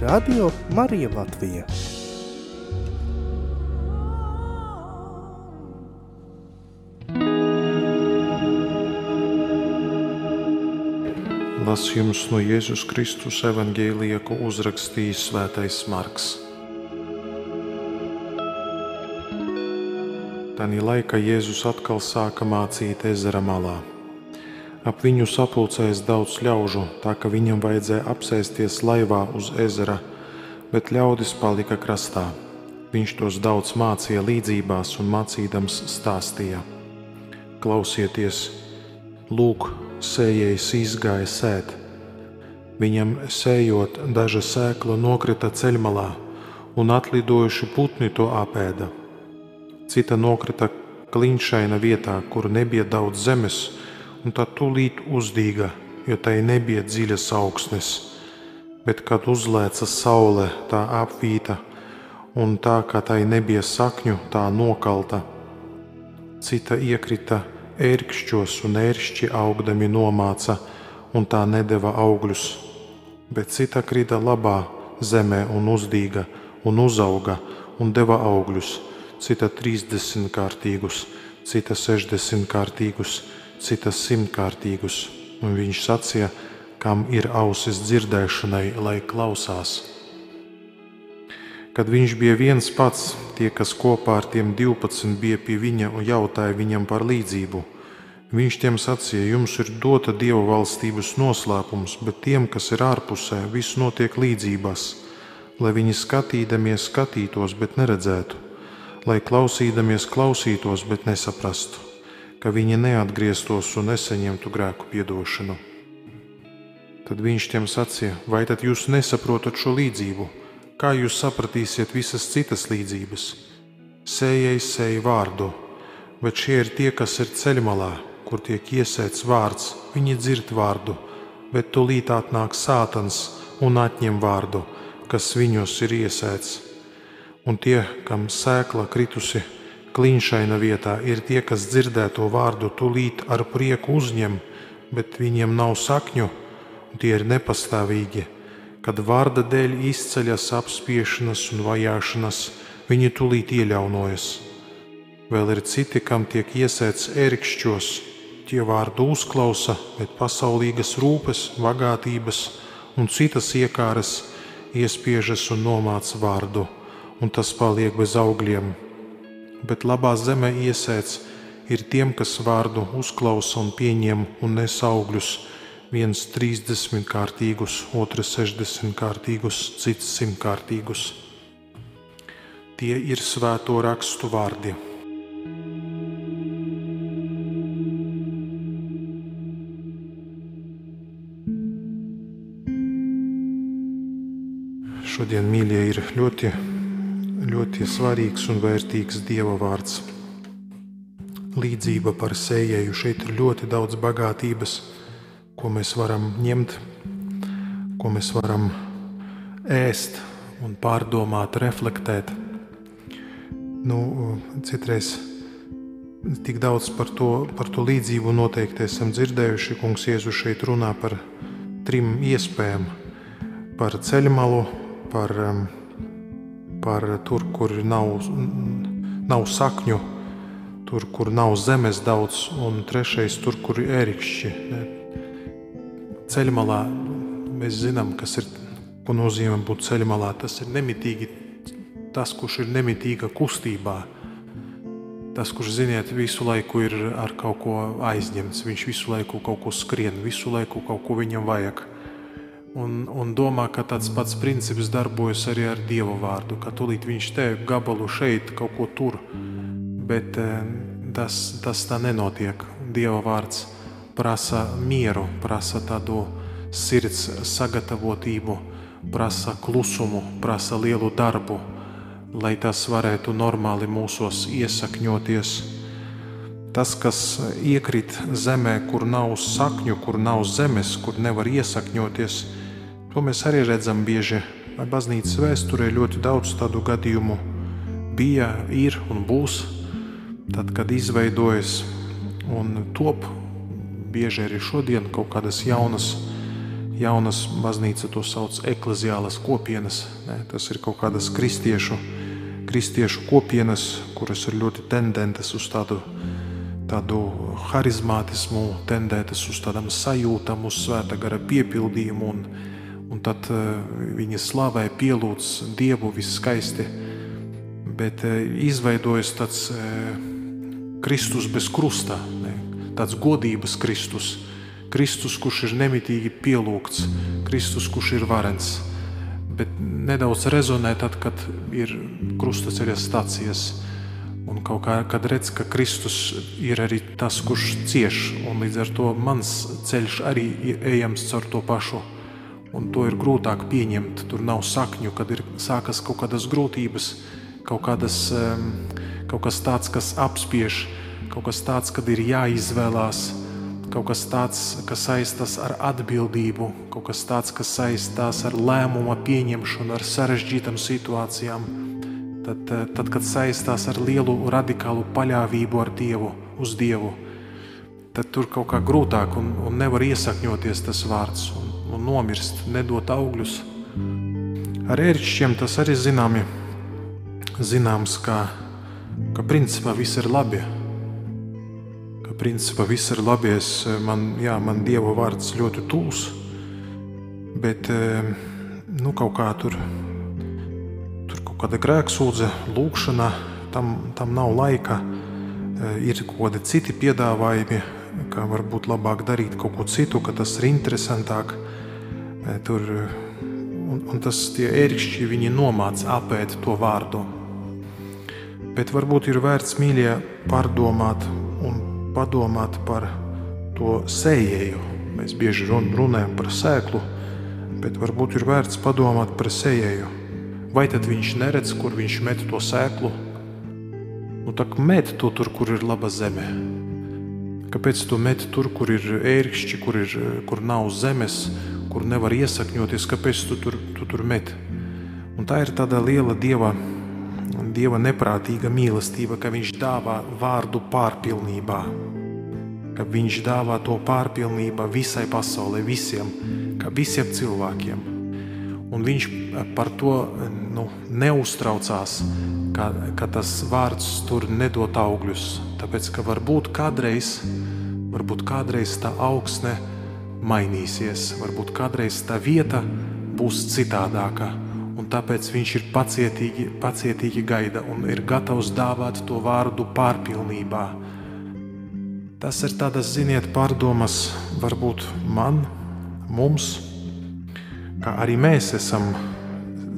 Radio Marija Latvija. Lasījums no Jēzus Kristus evangēlija, ko uzrakstījis Svētais Marks. Tanī laika Jēzus atkal sāka mācīt ezera malā. Ap viņu sapulcējas daudz ļaužu, tā ka viņam vajadzēja apsēsties laivā uz ezera, bet ļaudis palika krastā. Viņš tos daudz mācīja līdzībās un mācīdams stāstīja: Klausieties, lūk, sējējs izgāja sēt. Viņam sējot, daža sēkla nokrita ceļmalā, un atlidojuši putni to apēda. Cita nokrita kliņšaina vietā, kur nebija daudz zemes, un tā tūlīt uzdīga, jo tai nebija dziļas augsnes. Bet, kad uzlēca saule, tā apvīta, un tā kā tai nebija sakņu, tā nokalta. Cita iekrita ērkšķos, un ēršķi augdami nomāca, un tā nedeva augļus. Bet cita krita labā zemē un uzdīga, un uzauga, un deva augļus, cita trīsdesmit kārtīgus, cita sešdesmit kārtīgus citas simtkārtīgus, un viņš sacīja, kam ir ausis dzirdēšanai, lai klausās. Kad viņš bija viens pats, tie, kas kopā ar tiem 12 bija pie viņa un jautāja viņam par līdzību, viņš tiem sacīja, jums ir dota Dieva valstības noslēpums, bet tiem, kas ir ārpusē, viss notiek līdzībās, lai viņi skatīdamies skatītos, bet neredzētu, lai klausīdamies klausītos, bet nesaprastu ka viņi neatgrieztos un nesaņemtu grēku piedošanu. Tad viņš tiem sacīja: Vai tad jūs nesaprotat šo līdzību? Kā jūs sapratīsiet visas citas līdzības? Sējais sēja vārdu, bet šie ir tie, kas ir ceļmalā, kur tiek iesēts vārds. Viņi dzird vārdu, bet tūlīt atnāk sātans un atņem vārdu, kas viņos ir iesēts. Un tie, kam sēkla kritusi, Kliņšaina vietā ir tie, kas dzirdēto vārdu tūlīt ar prieku uzņem, bet viņiem nav sakņu, un tie ir nepastāvīgi. Kad vārda dēļ izceļas apspiešanas un vajāšanas, viņi tūlīt iejaunojas. Vēl ir citi, kam tiek iesēts ērkšķos, tie vārdu uzklausa, bet pasaulīgas rūpes, bagātības un citas iekāras iespiežas un nomāca vārdu, un tas paliek bez augļiem bet labā zemē iesēts ir tiem, kas vārdu uzklausa un pieņem un nes augļus, viens trīsdesmit kārtīgus, otrs sešdesmit kārtīgus, cits simtkārtīgus. Tie ir svēto rakstu vārdi. Šodien, mīļie, ir ļoti ļoti svarīgs un vērtīgs Dieva vārds. Līdzība par sējēju šeit ir ļoti daudz bagātības, ko mēs varam ņemt, ko mēs varam ēst un pārdomāt, reflektēt. Nu, citreiz tik daudz par to, par to līdzību noteikti esam dzirdējuši. Kungs Jēzus šeit runā par trim iespējām - par ceļmalu, par um, par tur, kur nav, nav sakņu, tur, kur nav zemes daudz, un trešais tur, kur ir ērikšķi. Ceļmalā mēs zinām, kas ir, ko nozīmē būt ceļmalā. Tas ir nemitīgi, tas, kurš ir nemitīga kustībā. Tas, kurš, ziniet, visu laiku ir ar kaut ko aizņemts, viņš visu laiku kaut ko skrien, visu laiku kaut ko viņam vajag un, un domā, ka tāds pats princips darbojas arī ar Dieva vārdu, ka tūlīt viņš te gabalu šeit kaut ko tur, bet eh, tas, tas tā nenotiek. Dieva vārds prasa mieru, prasa tādu sirds sagatavotību prasa klusumu, prasa lielu darbu, lai tas varētu normāli mūsos iesakņoties. Tas, kas iekrīt zemē, kur nav sakņu, kur nav zemes, kur nevar iesakņoties, to mēs arī redzam bieži. Baznīcas vēsturē ļoti daudz tādu gadījumu bija, ir un būs. Tad, kad izveidojas un top bieži arī šodien kaut kādas jaunas, jaunas baznīca to sauc ekleziālas kopienas. Ne? Tas ir kaut kādas kristiešu, kristiešu kopienas, kuras ir ļoti tendentes uz tādu, tādu harizmātismu, tendētas uz tādām sajūtām, uz svēta gara piepildījumu. Un, un tad uh, viņi slavē, pielūdz Dievu viskaisti. Bet uh, izveidojas tāds uh, Kristus bez krusta, ne? tāds godības Kristus, Kristus, kurš ir nemitīgi pielūgts, Kristus, kurš ir varens. Bet nedaudz rezonē tad, kad ir krustaceļa stācijas. Un kaut kā, kad redz, ka Kristus ir arī tas, kurš cieš, un līdz ar to mans ceļš arī ejams caur to pašu. Un to ir grūtāk pieņemt. Tur nav sakņu, kad ir sākas kaut kādas grūtības, kaut, kādas, kaut kas tāds, kas apspiež kaut kas tāds, kad ir jāizvēlās, kaut kas tāds, kas saistās ar atbildību, kaut kas tāds, kas saistās ar lēmumu pieņemšanu, ar sarežģītām situācijām. Tad, eh, tad, kad saistās ar lielu radikālu paļāvību ar Dievu, uz Dievu, tad tur kaut kā grūtāk un, un nevar iesakņoties tas vārds un nomirst, nedot augļus. Ar ērkšķiem tas arī zināmi, zināms, ka, ka principā viss ir labi principā viss ir labi. Es, eh, man, jā, man Dieva vārds ļoti tūs, bet eh, nu, kaut kā tur, tur kaut kāda grēksūdze, lūkšana, tam, tam nav laika. Eh, ir kaut kādi citi piedāvājumi, kā varbūt labāk darīt kaut ko citu, ka tas ir interesantāk. Tur, un, un tas tie ērkšķi, viņi nomāca apēt to vārdu. Bet varbūt ir vērts mīļie pārdomāt un padomāt par to sējēju. Mēs bieži runājam par sēklu, bet varbūt ir vērts padomāt par sējēju. Vai tad viņš neredz, kur viņš met to sēklu? Nu, tā kā met to tur, kur ir laba zeme. Kāpēc tu met tur, kur ir ērkšķi, kur, ir, kur nav zemes, kur nevar iesakņoties? Kāpēc tu tur, tu tur met? Un tā ir tāda liela dieva Dieva neprātīga mīlestība, ka Viņš dāvā vārdu pārpilnībā, ka Viņš dāvā to pārpilnībā visai pasaulē, visiem, visiem cilvēkiem. Un Viņš par to nu, neuztraucās, ka, ka tas vārds tur nedod augļus. Tāpēc, ka varbūt kādreiz, varbūt kādreiz tā augsne mainīsies, varbūt kādreiz tā vieta būs citādāka un tāpēc viņš ir pacietīgi, pacietīgi gaida un ir gatavs dāvāt to vārdu pārpilnībā. Tas ir tādas, ziniet, pārdomas varbūt man, mums, kā arī mēs esam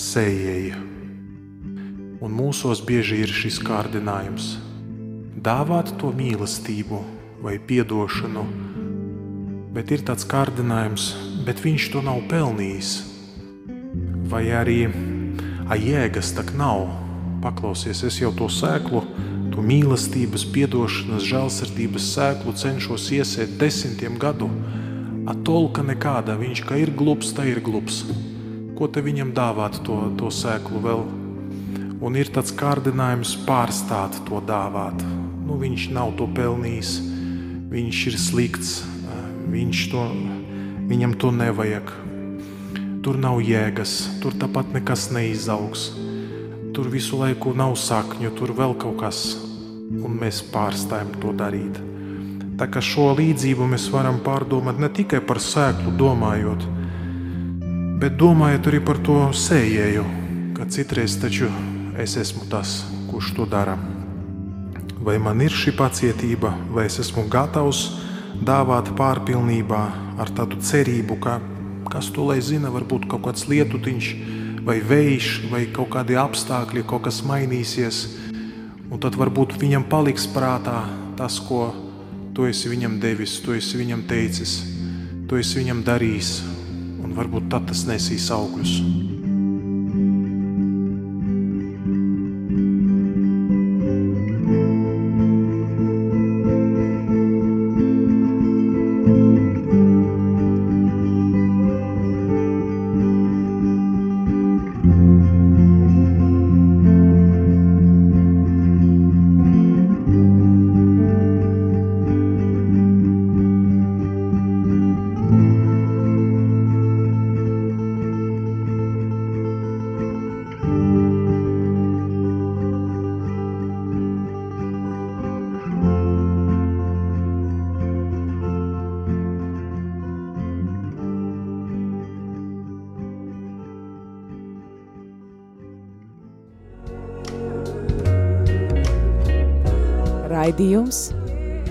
sējēji. Un mūsos bieži ir šis kārdinājums - dāvāt to mīlestību vai piedošanu, bet ir tāds kārdinājums, bet viņš to nav pelnījis vai arī jēgas tak nav. Paklausies, es jau to sēklu, to mīlestības, atdošanas, žēlsirdības sēklu cenšos iesēt desmitiem gadu. Atolka nekāda, viņš kā ir glups, tā ir glups. Ko te viņam dāvāt to, to sēklu vēl? Un ir tāds kārdinājums pārstāt to dāvāt. Nu, viņš nav to pelnījis, viņš ir slikts, viņš to, viņam to nevajag tur nav jēgas, tur tāpat nekas neizaugs. Tur visu laiku nav sakņu, tur vēl kaut kas, un mēs pārstājam to darīt. Tā kā šo līdzību mēs varam pārdomāt ne tikai par sēklu domājot, bet domājot arī par to sējēju, ka citreiz taču es esmu tas, kurš to dara. Vai man ir šī pacietība, vai es esmu gatavs dāvāt pārpilnībā ar tādu cerību, ka Kas to lai zina, varbūt kaut kāds lietutiņš, vai vējš, vai kaut kādi apstākļi, kaut kas mainīsies. Un tad varbūt viņam paliks prātā tas, ko tu esi viņam devis, tu esi viņam teicis, tu esi viņam darījis. Un varbūt tad tas nesīs augļus. Raidījums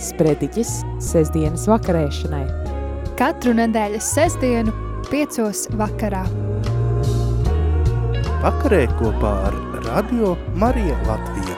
Sprediķis sestdienas vakarēšanai. Katru nedēļas sestdienu, piecos vakarā. Vakarē kopā ar Radio Mariju Latviju.